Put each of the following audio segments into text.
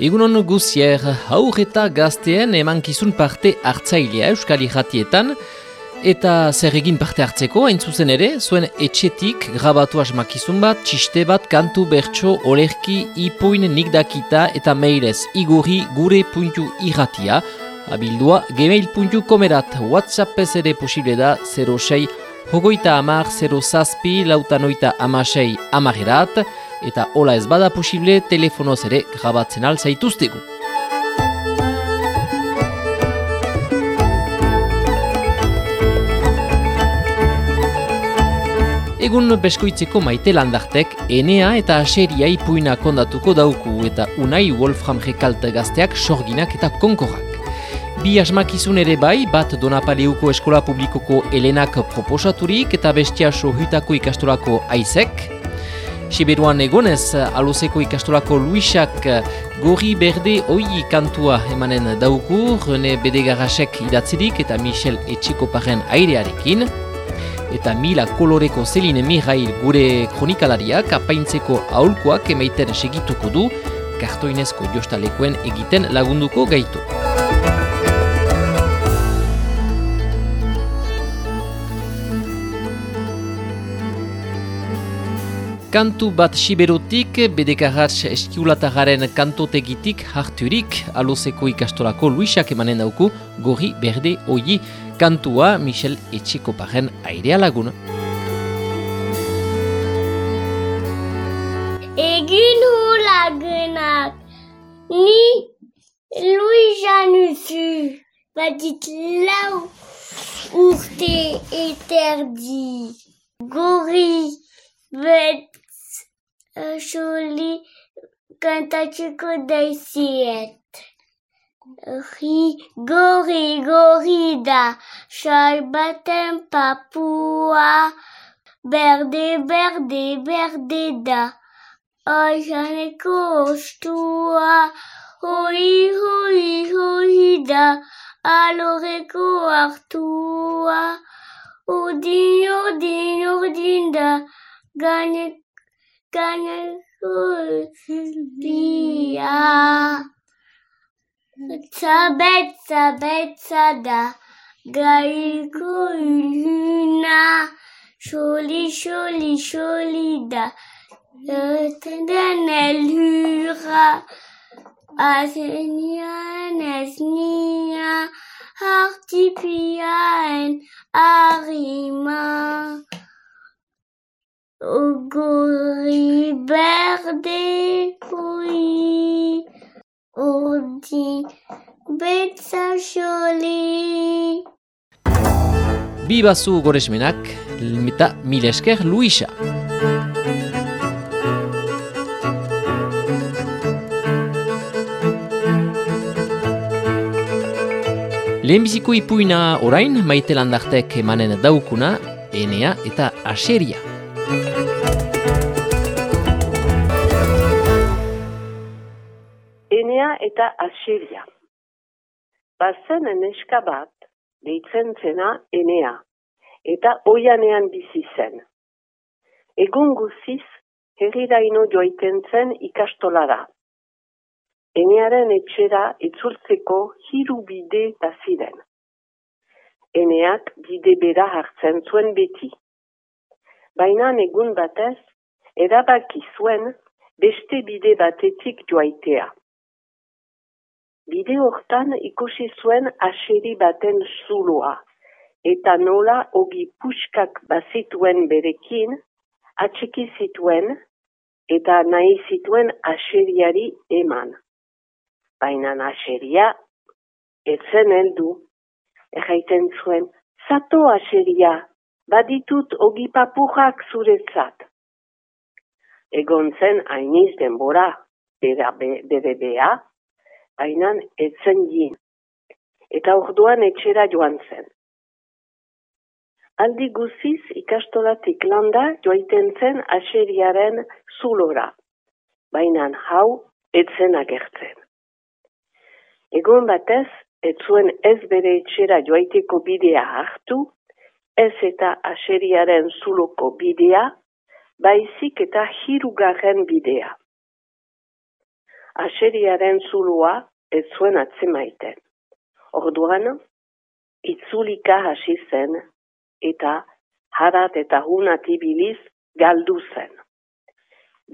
Egunon guzier, haur eta gazteen emankizun parte hartzailea euskal irratietan, eta zer egin parte hartzeko, hain zuzen ere, zuen etxetik grabatu asmakizun bat, txiste bat, kantu bertso, olerki, ipuin, nikdakita eta mailez igurri gure puntu irratia, abildua gmail.comerat whatsapp ere posible da 06 hogoita amar 0 zazpi lautanoita amasei amarerat, eta hola ez bada posible telefonoz ere grabatzen alzaituztegu. Egun beskoitzeko maite landartek, Enea eta Aseria ipuina kondatuko dauku eta Unai Wolfram Rekalt gazteak sorginak eta konkorrak. Bi asmakizun ere bai, bat Donapaleuko Eskola Publikoko Elenak proposaturik eta bestia sohutako ikastolako aizek, Siberuan egonez, aluzeko ikastolako Luisak gorri berde oi kantua emanen dauku, Rene Bedegarrasek idatzirik eta Michel Etxekoparen airearekin. Eta mila koloreko zeline Mihail gure kronikalariak apaintzeko aholkoak emaiten segituko du, kartoinezko jostalekoen egiten lagunduko gaitu. Kantu bat siberutik, bedekarratz eskiulatagaren kantotegitik harturik, alozeko ikastolako Luisak emanen dauku, gorri berde oi kantua Michel Etxekoparen airea lagun. Egin hu lagunak, ni Luisa nuzu, batit lau urte eterdi. Gorri, bet Jolie Kentucky des Siettes. Rigo, rigo, rida, charbatem, papua, berde, berde, berdeda, ojaneko ostua, hoi, hoi, hoi da, aloreko hartua, odin, odin, odin da, gaineko Ganeshulia. Sabet, sabet, sada. Garikulina. Choli, choli, cholida. Le tendanelura. Asenia, nesnia. Artipian, arima. Ogori berde kui Odi betza xoli Bi bazu goresmenak, eta mil esker Luisa. Lehenbiziko ipuina orain, maite landartek emanen daukuna, Enea eta Aseria. Eta Asiria. Bazen eneska bat, deitzen zena Enea, eta oianean bizi zen. Egun guziz, herriraino joaiten zen ikastolara. Enearen etxera itzultzeko hiru bide da ziren. Eneak bide bera hartzen zuen beti. Baina egun batez, erabaki zuen beste bide batetik joaitea. Bide hortan ikusi zuen aseri baten zuloa, eta nola ogi puskak bazituen berekin, atxiki zituen, eta nahi zituen aseriari eman. Baina aseria, etzen heldu, erraiten zuen, zato aseria, baditut ogi papujak zuretzat. Egon zen hainiz denbora, bera bere bea, hainan etzen jin, eta orduan etxera joan zen. Aldi guziz ikastolatik landa joaiten zen aseriaren zulora, baina hau etzen agertzen. Egon batez, ez zuen ez bere etxera joaiteko bidea hartu, ez eta aseriaren zuloko bidea, baizik eta hirugarren bidea. Aseriaren zulua ez zuen atzemaiten. Orduan, itzulika hasi zen eta harat eta hunat ibiliz galdu zen.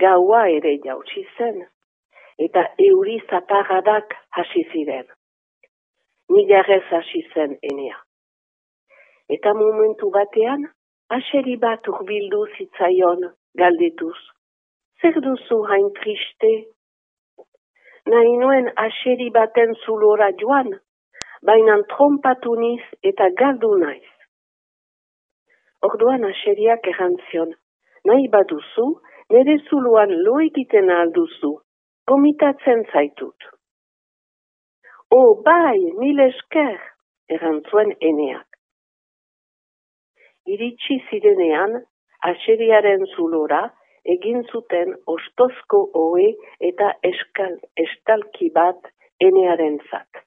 Gaua ere jautsi zen eta euri zaparradak hasi ziren. Nigarrez hasi zen enea. Eta momentu batean, aseri bat urbildu zitzaion galdetuz. Zer duzu hain triste? Nahi nuen aseri baten zulora joan, baina trompatu niz eta galdu naiz. Orduan aseriak errantzion, nahi baduzu, nire zuluan lo egiten alduzu, gomitatzen zaitut. O, bai, mil esker, errantzuen eneak. Iritsi zirenean, aseriaren zulora, egin zuten ostozko oe eta eskal, estalki bat enearen zat.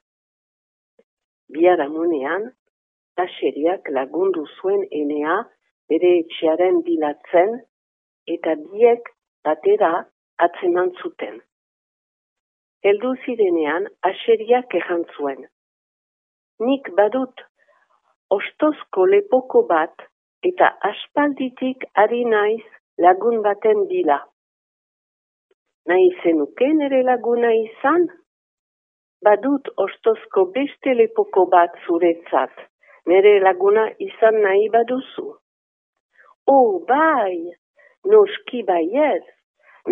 Biaramunean, aseriak lagundu zuen enea bere etxearen bilatzen eta biek batera atzeman zuten. Heldu zirenean aseriak ejan zuen. Nik badut ostozko lepoko bat eta aspalditik ari naiz lagun baten bila. Nahi zenuken ere laguna izan? Badut ostozko beste lepoko bat zuretzat, nere laguna izan nahi baduzu. Oh, bai, noski baiez,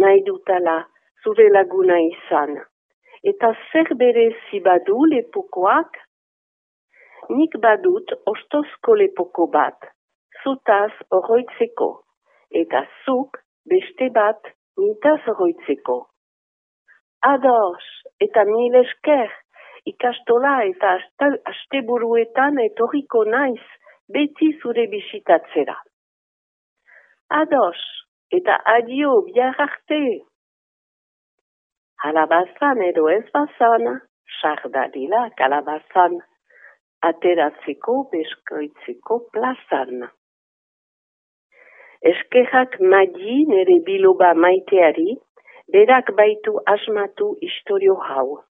nahi dutala zure laguna izan. Eta zer bere zibadu lepokoak? Nik badut ostozko lepoko bat, zutaz oroitzeko, eta zuk beste bat nitaz oroitzeko. Ados, eta mil esker, ikastola eta asteburuetan etorriko naiz beti zure bisitatzera. Ados, eta adio biar arte. Halabazan edo ez bazan, sardadila kalabazan, ateratzeko beskoitzeko plazan. Eskerrak magi nere biloba maiteari, berak baitu asmatu historio hau.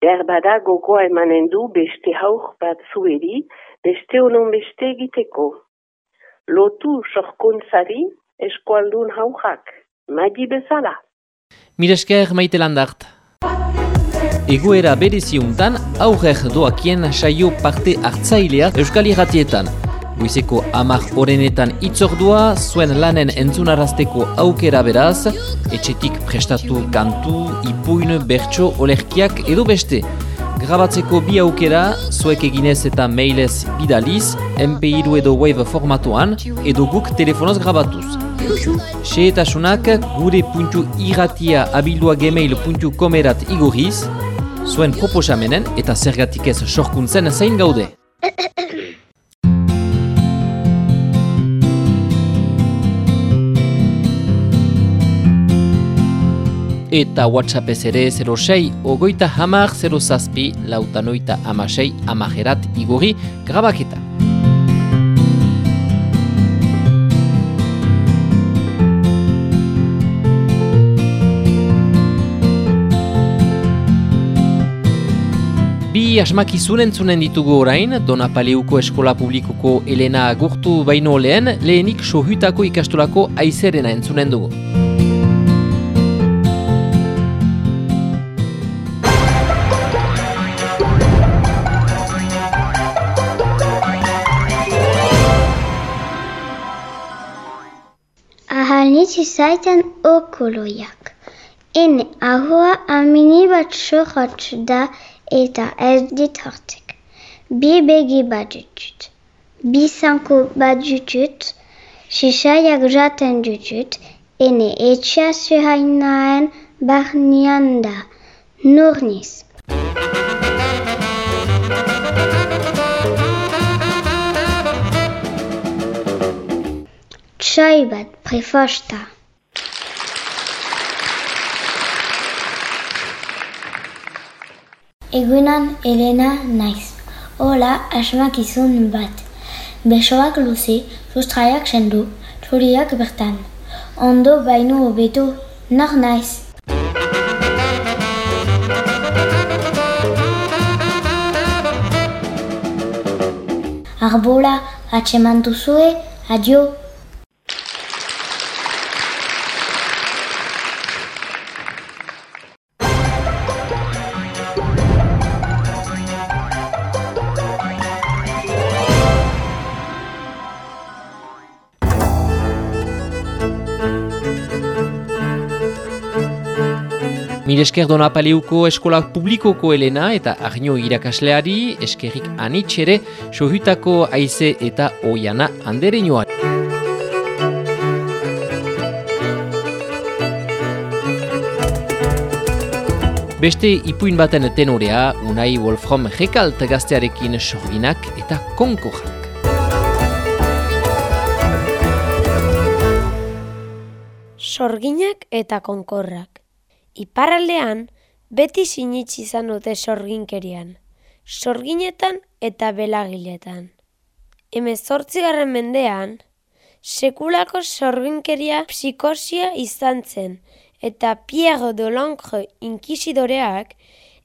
Behar bada gogoa emanen du beste hauk bat zueri, beste honon beste egiteko. Lotu sorkuntzari eskualdun haukak, magi bezala. Miresker maite landart. Egoera bereziuntan aurrer doakien saio parte hartzailea Euskal Iratietan. Goizeko amak orenetan itzordua, zuen lanen entzunarazteko aukera beraz, etxetik prestatu kantu, ipuin, bertso, olerkiak edo beste. Grabatzeko bi aukera, zuek eginez eta mailez bidaliz, MP2 edo Wave formatuan, edo guk telefonoz grabatuz. Seetasunak gure puntu abildua gmail.com erat igorriz, zuen proposamenen eta zergatik ez sorkuntzen zain gaude. Eta WhatsApp ez ere 06 ogoita hamar 0 zazpi lautanoita amasei amajerat igorri grabaketa. Bi asmakizun entzunen ditugu orain, Donapaleuko Eskola Publikoko Elena Agurtu baino lehen, lehenik sohutako ikastolako aizerena entzunen dugu. Ahalnitzi zaiten okoloiak. Ene ahoa amini bat sohatz da eta ez dit hartek. Bi begi bat jutut. Bi zanko bat jutut. Sisaiak jaten jutut. Ene etxia zuhainaen barnian da. Nurniz. Soil bat prefosta. Egunan Elena naiz. Hola asmakizun bat. Besoak luze, sustraiak sendu, txuriak bertan. Ondo baino hobeto, nor naiz. Arbola atxeman duzue, adio. Miresker dona paleuko eskola publikoko helena eta argino irakasleari eskerrik anitxere sohutako aize eta oiana handere Beste ipuin baten tenorea, Unai Wolfram Rekalt gaztearekin sorginak eta konkorrak. Sorginak eta konkorrak. Iparraldean, beti sinitsi izan dute sorginkerian, sorginetan eta belagiletan. Hemen zortzigarren mendean, sekulako sorginkeria psikosia izan zen, eta Pierre de Lancre inkisidoreak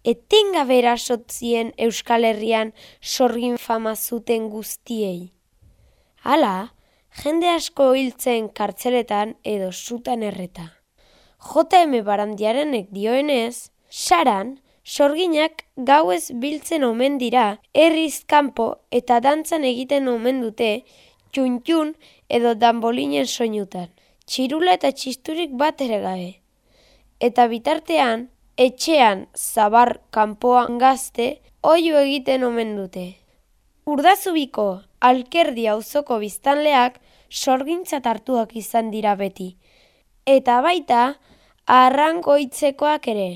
etengabe erasotzien Euskal Herrian sorgin fama zuten guztiei. Hala, jende asko hiltzen kartzeletan edo zutan erreta. JM barandiarenek dioenez, saran, sorginak gauez biltzen omen dira, herriz kanpo eta dantzan egiten omen dute, txuntxun edo danbolinen soinutan. Txirula eta txisturik bat ere gabe. Eta bitartean, etxean zabar kanpoan gazte, oio egiten omen dute. Urdazubiko, alkerdi auzoko biztanleak, sorgintzat hartuak izan dira beti. Eta baita, arrangoitzekoak ere.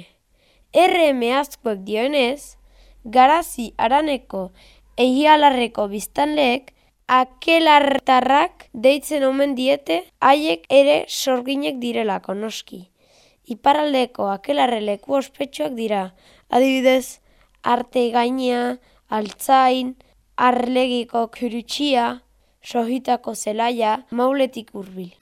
Erre mehazkoek dioenez, garazi araneko egialarreko biztanleek akelartarrak deitzen omen diete haiek ere sorginek direlako noski. Iparaldeko akelarre leku ospetsuak dira, adibidez, arte gainea, altzain, arlegiko kurutxia, sohitako zelaia, mauletik hurbil.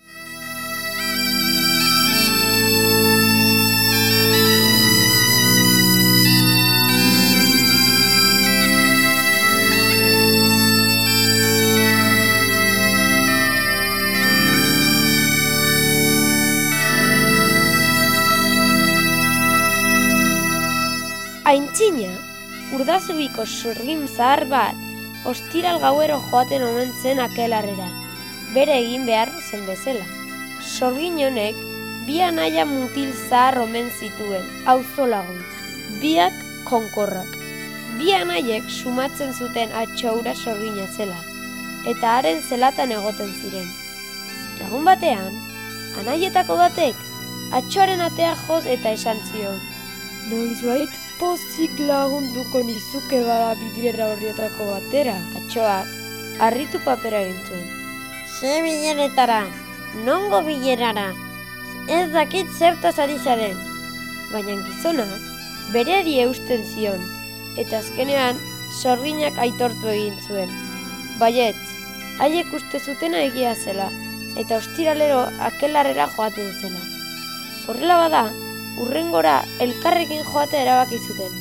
Aintzina, urdazubiko surgin zahar bat, ostiral gauero joaten omen zen akelarrera, bere egin behar zen bezala. Sorgin honek, bi anaia mutil zahar omen zituen, auzo lagun, biak konkorrak. Bi anaiek sumatzen zuten atxaura sorgina zela, eta haren zelatan egoten ziren. Egun batean, anaietako batek, atxoaren atea joz eta esan zion. Noiz pozik lagunduko nizuke bada bilera horrietako batera. Atxoak, harritu papera gintzuen. Ze bileretara, nongo bilerara, ez dakit zertaz adizaren. Baina gizonak, bereari eusten zion, eta azkenean, sorginak aitortu egin zuen. Baiet, haiek uste zutena egia zela, eta ostiralero akelarrera joaten zela. Horrela bada, urrengora elkarrekin joate erabaki zuten.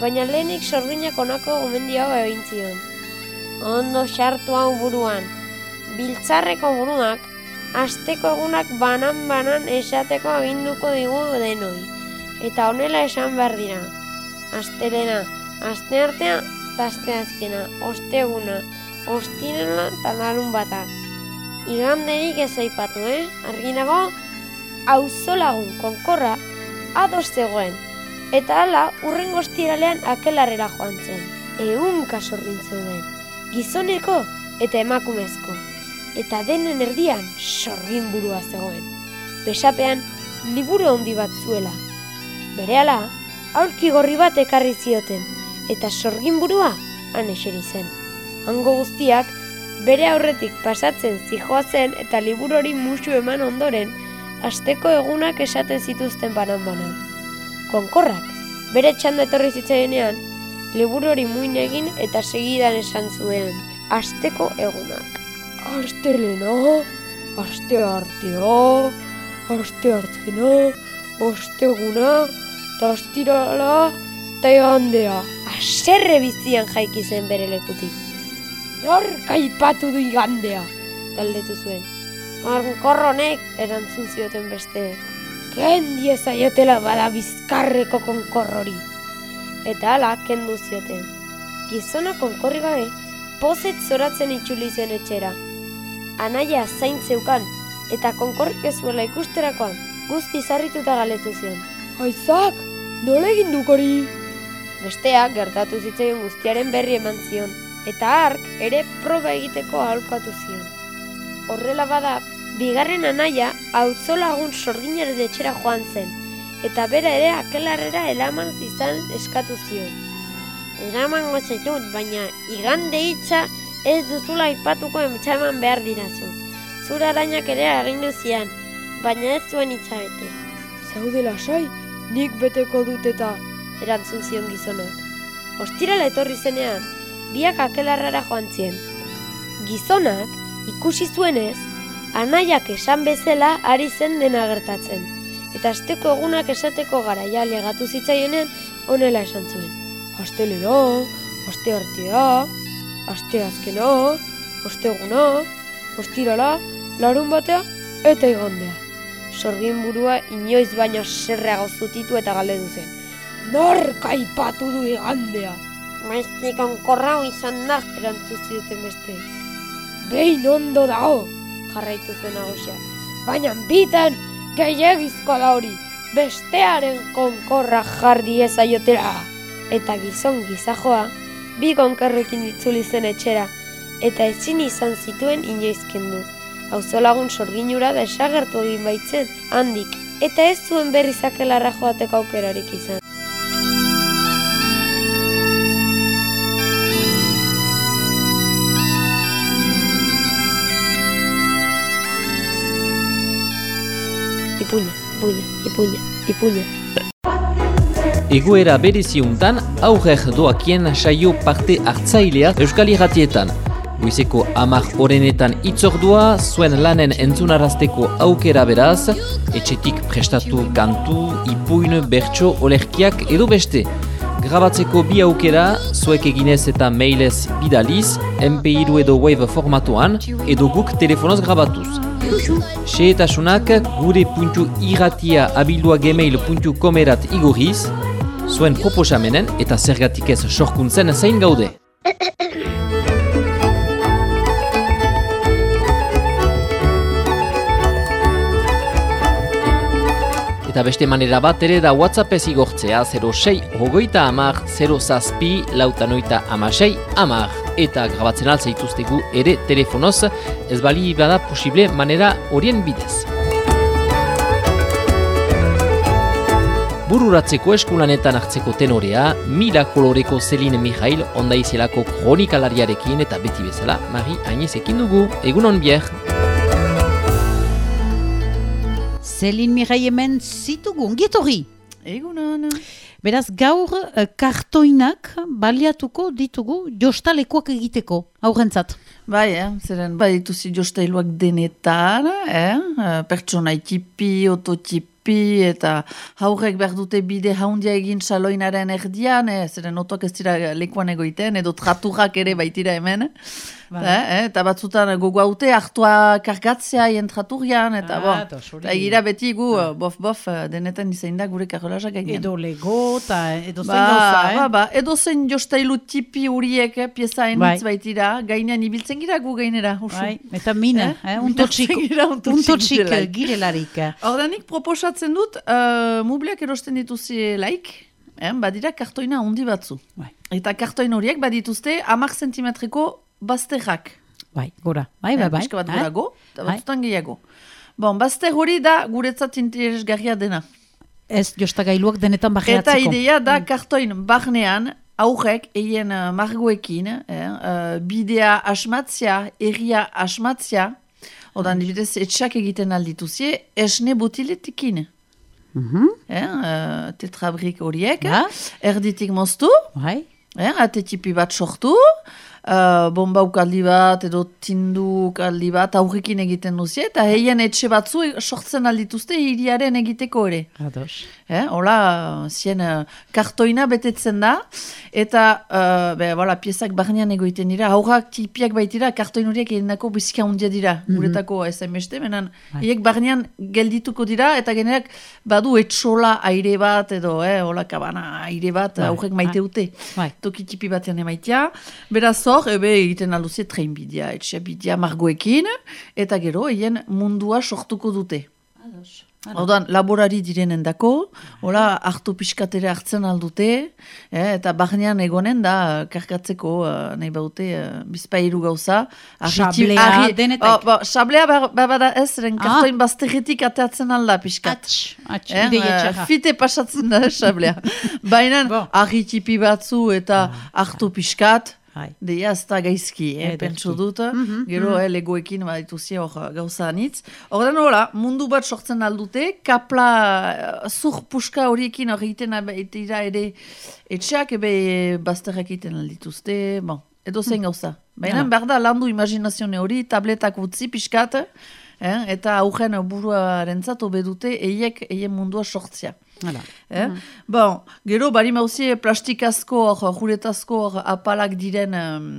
Baina lehenik sorginak onako gomendio hau egin zion. Ondo sartu hau buruan, biltzarreko buruak, asteko egunak banan-banan esateko aginduko digu denoi. Eta honela esan behar dira. Astelena, aste artea, taste azkena, osteguna, ostinena eta larun bata. Iganderik ez aipatu, eh? Arginago, auzolagun konkorra, ados zegoen, eta hala urren goztiralean akelarrera joan zen. Egun kasorrin zeuden, gizoneko eta emakumezko, eta denen erdian sorgin burua zegoen. Besapean, liburu handi bat zuela. Berehala, aurki gorri bat ekarri zioten, eta sorgin burua han eseri zen. Hango guztiak, bere aurretik pasatzen zijoa zen eta liburu hori musu eman ondoren, asteko egunak esaten zituzten banan banan. Konkorrak, bere txanda etorri zitzaienean, liburu hori muin egin eta segidan esan zuen, asteko egunak. Aste lehena, aste artea, aste hartzena, aste eguna, eta astirala, eta egandea. Aserre bizian jaiki zen bere lekutik. Nor kaipatu du igandea, galdetu zuen. Konkorronek erantzun zioten besteek. Ken diezaiotela bada bizkarreko konkorrori. Eta ala kendu zioten. Gizona konkorri gabe, pozet zoratzen itxuli zen etxera. Anaia zaintzeukan, eta konkorrik ez zuela ikusterakoan, guzti zarrituta galetu zion. Aizak, nola egin duk hori? Besteak gertatu zitzaion guztiaren berri eman zion, eta hark ere proba egiteko aholkatu zion. Horrela bada, bigarren anaia auzolagun sorginaren etxera joan zen, eta bera ere akelarrera elaman zizan eskatu zion. Eraman gozetut, baina igande hitza ez duzula aipatuko eman behar dirazu. Zura arainak ere agindu zian, baina ez zuen hitza bete. Zaude lasai, nik beteko dut eta erantzun zion gizonak. Ostirala etorri zenean, biak akelarrara joan zien. Gizonak, ikusi zuenez, anaiak esan bezala ari zen dena gertatzen. Eta asteko egunak esateko garaia legatu zitzaionean honela esan zuen. Astelera, aste artea, aste azkena, osteguna, ostirala, larun batea eta igandea. Sorgin burua inoiz baino serreago zutitu eta galdetu zen. Nor kaipatu du igandea? Maiztik onkorrau izan da, erantzu zioten beste. Behin ondo dago, jarraitu zuen nagusia. Baina bitan gehiagizkoa da hori, bestearen konkorra jardi ezaiotera. Eta gizon gizajoa, bi konkerrekin itzuli zen etxera, eta ezin izan zituen inoizkendu. Auzolagun sorginura desagertu egin baitzen, handik, eta ez zuen berri zakelarra joateko aukerarik izan. Ipuña, ipuña, ipuña, ipuña. Egoera bereziuntan aurrer doakien saio parte hartzailea Euskal Irratietan. Goizeko amak orenetan itzordua, zuen lanen entzunarazteko aukera beraz, etxetik prestatu kantu, ipuin, bertso, olerkiak edo beste. Grabatzeko bi aukera, zuek eginez eta mailez bidaliz, MP2 edo Wave formatuan, edo guk telefonoz grabatuz. Seetasunak gure puntu irratia abildua gmail.com erat igorriz, zuen proposamenen eta zergatik ez sorkuntzen zain gaude. Eta beste manera bat ere da WhatsApp ez igortzea 06 hogeita amar 0 zazpi lautanoita amasei amar. Eta grabatzen altzaituztegu ere telefonoz ez bali bada posible manera horien bidez. Bururatzeko eskulanetan hartzeko tenorea, mila koloreko Celine Mihail ondaizelako kronikalariarekin eta beti bezala Mari Ainezekin dugu. Egun on bier! Zelin Mirai hemen zitugu, ongietorri. Egunon. Beraz, gaur eh, kartoinak baliatuko ditugu jostalekoak egiteko, aurrentzat. Bai, eh? zeren bai dituzi jostailuak denetan, eh? eh, pertsona tipi, ototipi, eta haurrek behar dute bide haundia egin saloinaren erdian, eh? zeren otoak ez dira lekuan egoiten, edo traturrak ere baitira hemen. Eh, eh, eta batzutan gogo haute hartua kargatzea jentraturian, eta Ah, bo, eta gira beti gu, bof, bof, eh, denetan izain da gure karolazak egin. Edo lego, eta edo zein Ba, gauza, eh? ba, ba, edo zen jostailu tipi huriek, eh, pieza Bai. enitz baitira, gainean ibiltzen gira gu gainera, usu. Bai, eta mina, Eh? eh? untotxik, Untotxik girelarik. eh. Ordanik proposatzen dut, uh, mubleak erosten dituzi laik, eh, badira kartoina handi batzu. Bai. Eta kartoin horiek badituzte amak zentimetreko bazterrak. Bai, gora, bai, bai, Eh, bai. pixka bat eh? gorago, eta Bai. batzutan gehiago. Bon, bazter hori da guretzat interesgarria dena. Ez jostagailuak denetan Eta bajeatzeko. ideia da kartoin barnean aurrek eien uh, margoekin eh, uh, bidea asmatzia, erria asmatzia, odan dibidez etxak egiten aldituzie, esne botiletekin. Mhm, Eh, uh, tetrabrik horiek, Ba. erditik moztu, Bai, eh, ate tipi bat sortu, uh, bombauk aldi bat, edo tinduk aldi bat, aurrekin egiten duzie, eta heien etxe batzu sortzen aldituzte hiriaren egiteko ere. Ados. Eh, hola, zien uh, kartoina betetzen da, eta uh, be, voilà, piezak barnean egoiten dira, aurrak tipiak baitira, kartoin horiek egin dako bizka hundia dira, guretako ez beste, menan, Bai. hiek barnean geldituko dira, eta generak badu etxola aire bat, edo, eh, hola kabana aire bat, Bai. aurrek maite dute. Bai. Toki tipi batean emaitia, beraz hor, ebe egiten alduzie train bidea, etxe bidea margoekin, eta gero, hien mundua sortuko dute. Orduan, laborari direnen dako, hola, hartu pixkatere hartzen aldute, eh, eta barnean egonen da, karkatzeko, uh, nahi baute, uh, bizpairu gauza. Sablea argi- denetak. Oh, sablea ba- ba- bada ez, ren Ah. kartoin bazterretik ateatzen alda pixkat. Atx, atx, Eh, eh, txarra. fite pasatzen da, sablea. Baina, Bon. tipi batzu eta hartu pixkat, Bai. Deia ez da gaizki, eh, pentsu dut. Mhm, Gero, eh, legoekin badituzi hor uh, gauza anitz. Horren hola, mundu bat sortzen aldute, kapla, uh, zur puska horiekin hor egiten dira ere etxeak, ebe bazterrak egiten aldituzte, bon, edo zein gauza. Baina, behar da landu imaginazione hori, tabletak utzi pixkat, eh, eta aurren buruarentzat obedute eiek eien mundua sortzia. Hala. Eh? Bon, gero, bari mauzie plastikazko, hor, juretazko hor, apalak diren, um,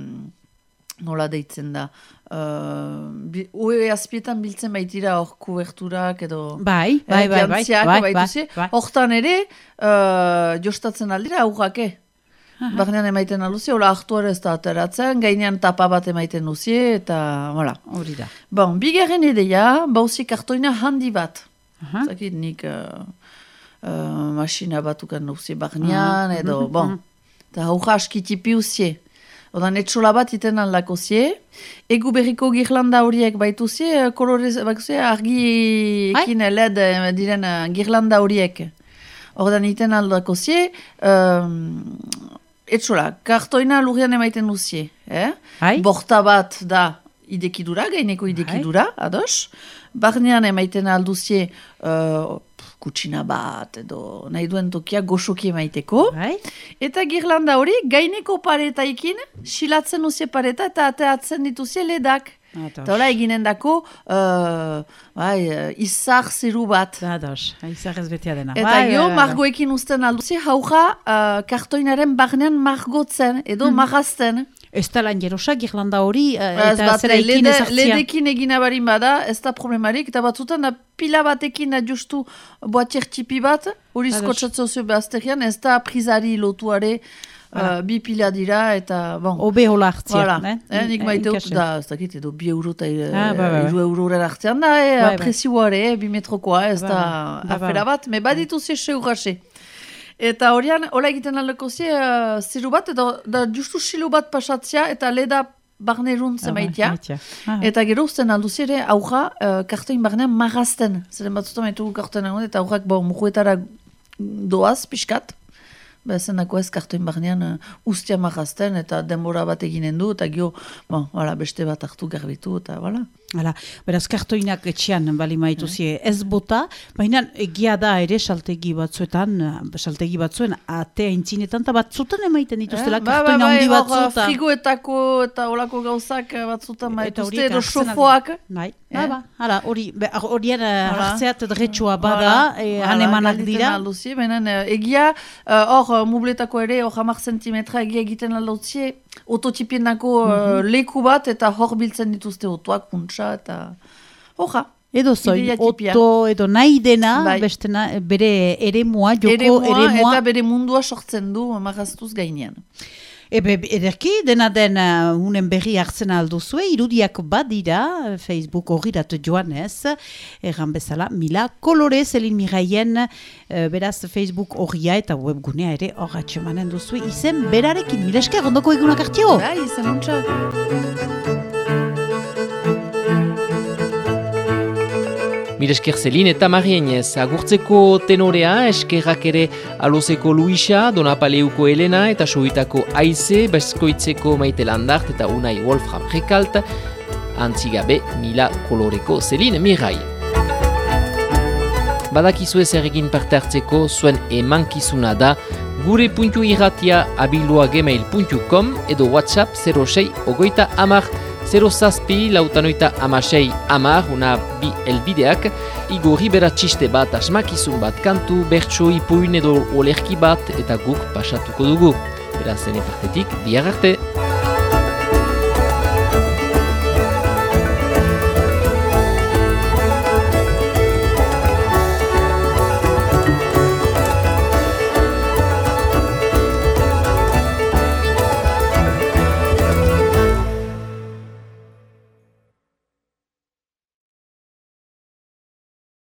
nola deitzen da, uh, oe azpietan biltzen baitira hor kuberturak edo... Bai, bai, eh, bai, bai, jantziak bai, bai, bai. Hortan ere, uh, jostatzen aldira aurrake. Barnean emaiten aluzie, hola hartuare ez da ateratzen, gainean tapa bat emaiten duzie, eta, hola. Hori da. Bon, bigarren ideia, bauzi kartoina handi bat. Zakit nik uh, uh, masina batukan duzie barnean, edo, bon. Eta hauja aski tipi uzie. Odan etxola bat iten aldako zie. Egu berriko girlanda horiek baituzie, kolorez, baituzie argiekin led eh, diren eh, girlanda horiek. Ordan iten aldako zie, um, etxola, kartoina lurian emaiten duzie. Eh? Borta bat da idekidura, gaineko idekidura, ados. Barnean emaiten alduzie uh, kutsina bat, edo nahi duen tokia goxoki emaiteko. Bai. Eta girlanda hori gaineko paretaikin, silatzen uzie pareta eta ateatzen dituzie ledak. Ados. Eta eginen dako, uh, bai, uh, izar zeru bat. Ados, izar ez betea dena. Eta Bai, gero, bai, bai. margoekin usten alduzi, hauja uh, kartoinaren barnean margotzen, edo Mhm. margazten. Ez da lan jerosa, girlanda hori, eh, Ez eta bat, zera ikin lede, ledekin egina barin bada, ez da problemarik, eta batzutan da pila batekin da justu boatier tipi bat, hori zuen behazterian, ez da prizari lotuare uh, bi pila dira, eta bon. Obe hola hartzia. Voilà. ne? Eh, nik Eh, maite inkasen. da, ez dakit, edo bi euro eta Ah, bai, bai. iru euroren artean da, eh, Bai, bai. eh, bi metrokoa, ez Bai, da. Bai, bai, afera bai. bat, me baditu ze seurrase. Eta horian, hola egiten aldeko ze, uh, ziru bat, eta da justu silu bat pasatzea, eta leda barnerun Ah, zemaitia. maitia. Ah, Eta gero uzten alduzi ere aurra uh, kartoin barnean marrazten. Zeren batzutan maitugu kartoin egon eta aurrak bo, mujuetara doaz pixkat. Ba, zenako ez kartoin barnean uh, ustia marrazten eta denbora bat eginen du eta gio, bon, wala, beste bat hartu garbitu eta wala. Hala, beraz, kartoinak etxean bali maituzie ez bota, baina egia da ere saltegi batzuetan, eh, saltegi batzuen atea intzinetan, eta batzutan emaiten dituztela Eh, ba, kartoin ba, handi bai, hor, batzuta. frigoetako eta olako gauzak eh, batzutan maituzte, edo sofoak. Bai, Eh? ba, ba, hala, hori, ar- horien Hala. hartzeat dretsua bada, Voilà, eh, hanemanak dira. baina eh, egia, eh, hor mubletako ere, hor hamar zentimetra egia egiten aldautzie, ototipienako Mhm. leku bat eta hor biltzen dituzte otoak, kuntsa eta hoja. Edo zoin, oto, edo nahi dena, Bai. bestena, bere eremua, joko Eremua, eremua. eta bere mundua sortzen du marraztuz gainean. Ebe, ederki, dena den uh, unen berri hartzen alduzue, irudiak badira, Facebook horrirat joanez, erran bezala, mila kolore zelin miraien, uh, beraz Facebook horria eta webgunea ere hor atxemanen duzue, izen berarekin, mila esker, ondoko egunak hartio! Bai, izan untsa. Miresker zelin eta marienez, agurtzeko tenorea, eskerrak ere alozeko Luisa, Donapaleuko Elena eta Soitako Aize, Beskoitzeko Maite Landart eta Unai Wolfram Rekalt, antzigabe mila koloreko zelin mirai. Badakizu ez erregin parte hartzeko zuen emankizuna da Gure puntu irratia abilua gmail.com edo WhatsApp 06 ogoita amar 0 zazpi lautanoita amasei amar una bi elbideak Igo ribera txiste bat asmakizun bat kantu, bertso, ipuin edo olerki bat eta guk pasatuko dugu. Beraz, zene partetik, biar arte!